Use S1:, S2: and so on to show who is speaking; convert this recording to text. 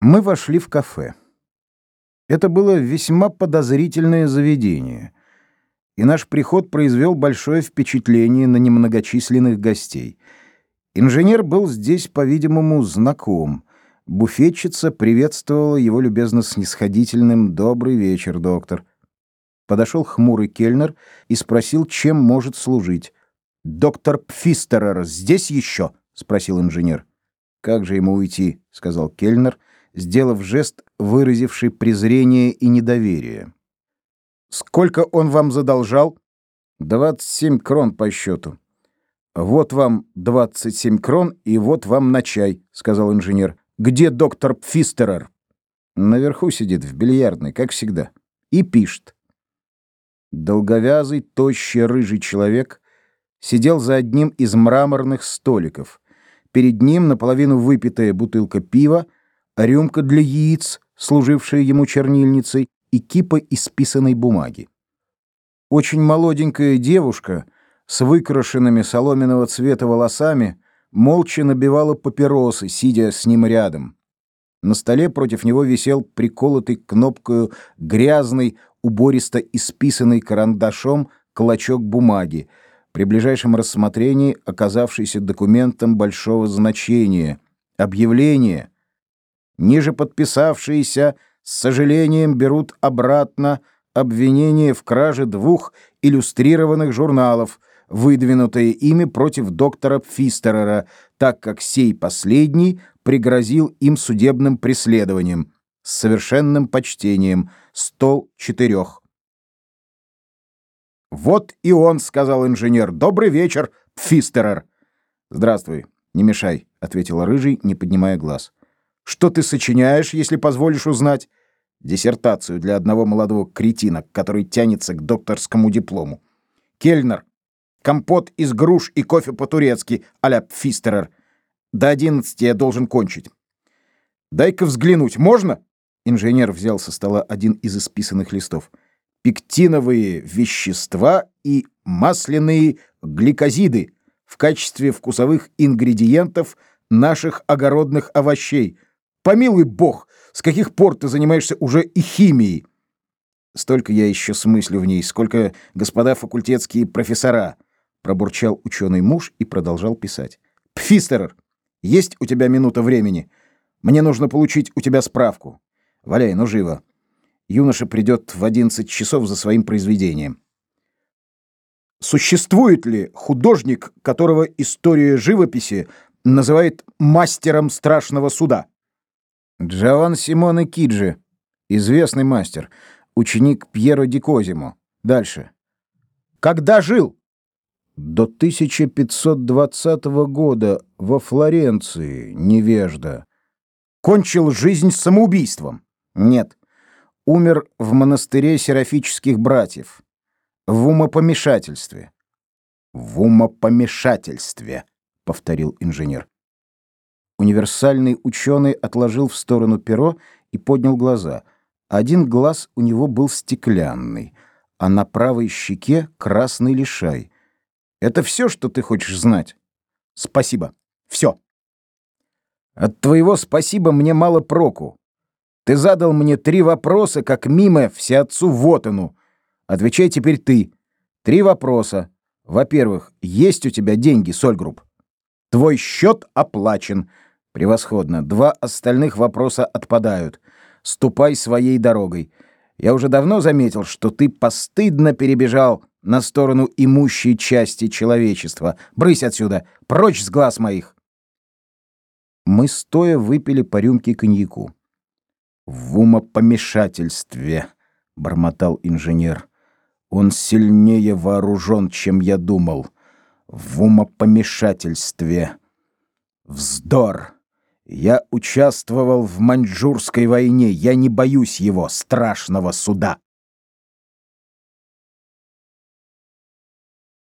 S1: Мы вошли в кафе. Это было весьма подозрительное заведение, и наш приход произвел большое впечатление на немногочисленных гостей. Инженер был здесь, по-видимому, знаком. Буфетчица приветствовала его любезно снисходительным «Добрый вечер, доктор». Подошел хмурый кельнер и спросил, чем может служить. «Доктор Пфистерер здесь еще?» — спросил инженер. «Как же ему уйти?» — сказал кельнер — сделав жест, выразивший презрение и недоверие. «Сколько он вам задолжал?» «Двадцать семь крон по счету». «Вот вам двадцать семь крон, и вот вам на чай», — сказал инженер. «Где доктор Пфистерер?» «Наверху сидит, в бильярдной, как всегда. И пишет». Долговязый, тощий, рыжий человек сидел за одним из мраморных столиков. Перед ним наполовину выпитая бутылка пива, рюмка для яиц, служившая ему чернильницей, и кипа исписанной бумаги. Очень молоденькая девушка с выкрашенными соломенного цвета волосами молча набивала папиросы, сидя с ним рядом. На столе против него висел приколотый кнопкою грязный, убористо исписанный карандашом клочок бумаги, при ближайшем рассмотрении оказавшийся документом большого значения, объявление, Ниже подписавшиеся с сожалением берут обратно обвинение в краже двух иллюстрированных журналов, выдвинутые ими против доктора Пфистерера, так как сей последний пригрозил им судебным преследованием с совершенным почтением. Стол четырех. «Вот и он», — сказал инженер. «Добрый вечер, Пфистерер». «Здравствуй, не мешай», — ответил Рыжий, не поднимая глаз. Что ты сочиняешь, если позволишь узнать? Диссертацию для одного молодого кретина, который тянется к докторскому диплому. Кельнер. Компот из груш и кофе по-турецки, а-ля Пфистерер. До одиннадцати я должен кончить. Дай-ка взглянуть, можно? Инженер взял со стола один из исписанных листов. Пектиновые вещества и масляные гликозиды в качестве вкусовых ингредиентов наших огородных овощей — Помилуй бог, с каких пор ты занимаешься уже и химией? Столько я еще смыслю в ней, сколько господа факультетские профессора, пробурчал ученый муж и продолжал писать. Пфистерер, есть у тебя минута времени? Мне нужно получить у тебя справку. Валяй, ну живо. Юноша придет в одиннадцать часов за своим произведением. Существует ли художник, которого история живописи называет мастером страшного суда? Джован Симоне Киджи, известный мастер, ученик Пьеро ди. Дальше. Когда жил? До 1520 года во Флоренции, невежда. Кончил жизнь самоубийством? Нет. Умер в монастыре серафических братьев. В умопомешательстве. В умопомешательстве, повторил инженер. Универсальный ученый отложил в сторону перо и поднял глаза. Один глаз у него был стеклянный, а на правой щеке красный лишай. Это все, что ты хочешь знать? Спасибо. Все. От твоего спасибо мне мало проку. Ты задал мне три вопроса, как мимо всеотцу Вотану. Отвечай теперь ты. Три вопроса. Во-первых, есть у тебя деньги, Сольгрупп? Твой счет оплачен. Превосходно. Два остальных вопроса отпадают. Ступай своей дорогой. Я уже давно заметил, что ты постыдно перебежал на сторону имущей части человечества. Брысь отсюда, прочь с глаз моих. Мы стоя выпили по рюмке коньяку. В умопомешательстве, бормотал инженер. Он сильнее вооружен, чем я думал. В умопомешательстве. Вздор. Я участвовал в Маньчжурской войне. Я не боюсь его страшного суда.